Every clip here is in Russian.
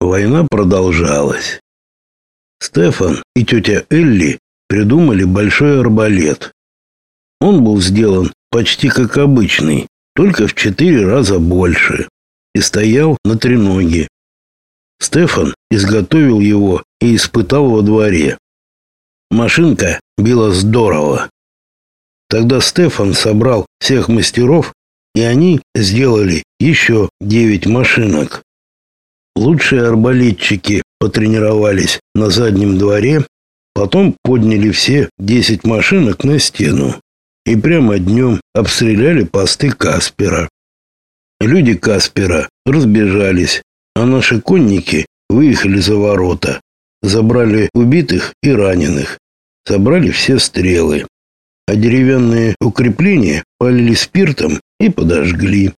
Война продолжалась. Стефан и тетя Элли придумали большой арбалет. Он был сделан почти как обычный, только в четыре раза больше, и стоял на треноге. Стефан изготовил его и испытал во дворе. Машинка била здорово. Тогда Стефан собрал всех мастеров, и они сделали еще девять машинок. Лучшие арбалетчики потренировались на заднем дворе, потом подняли все десять машинок на стену и прямо днем обстреляли посты Каспера. Люди Каспера разбежались, а наши конники выехали за ворота, забрали убитых и раненых, собрали все стрелы, а деревянные укрепления полили спиртом и подожгли.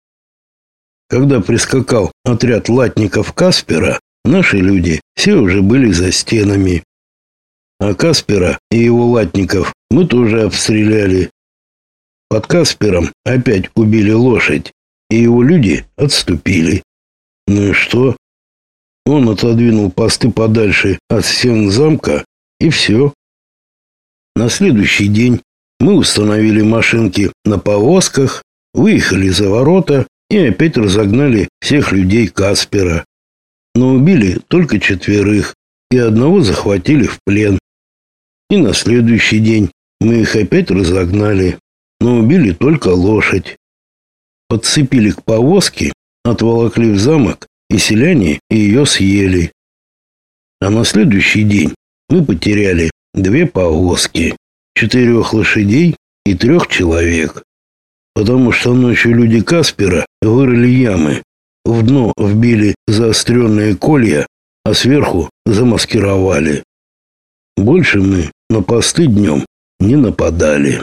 Когда прискакал отряд латников Каспера, наши люди все уже были за стенами. А Каспера и его латников мы тоже обстреляли. Под Каспером опять убили лошадь, и его люди отступили. Ну и что? Он отодвинул посты подальше от стен замка, и все. На следующий день мы установили машинки на повозках, выехали за ворота и опять разогнали всех людей Каспера. Но убили только четверых, и одного захватили в плен. И на следующий день мы их опять разогнали, но убили только лошадь. Подцепили к повозке, отволокли в замок, и селяне ее съели. А на следующий день мы потеряли две повозки, четырех лошадей и трех человек потому что ночью люди Каспера вырыли ямы, в дно вбили заостренные колья, а сверху замаскировали. Больше мы на посты днем не нападали.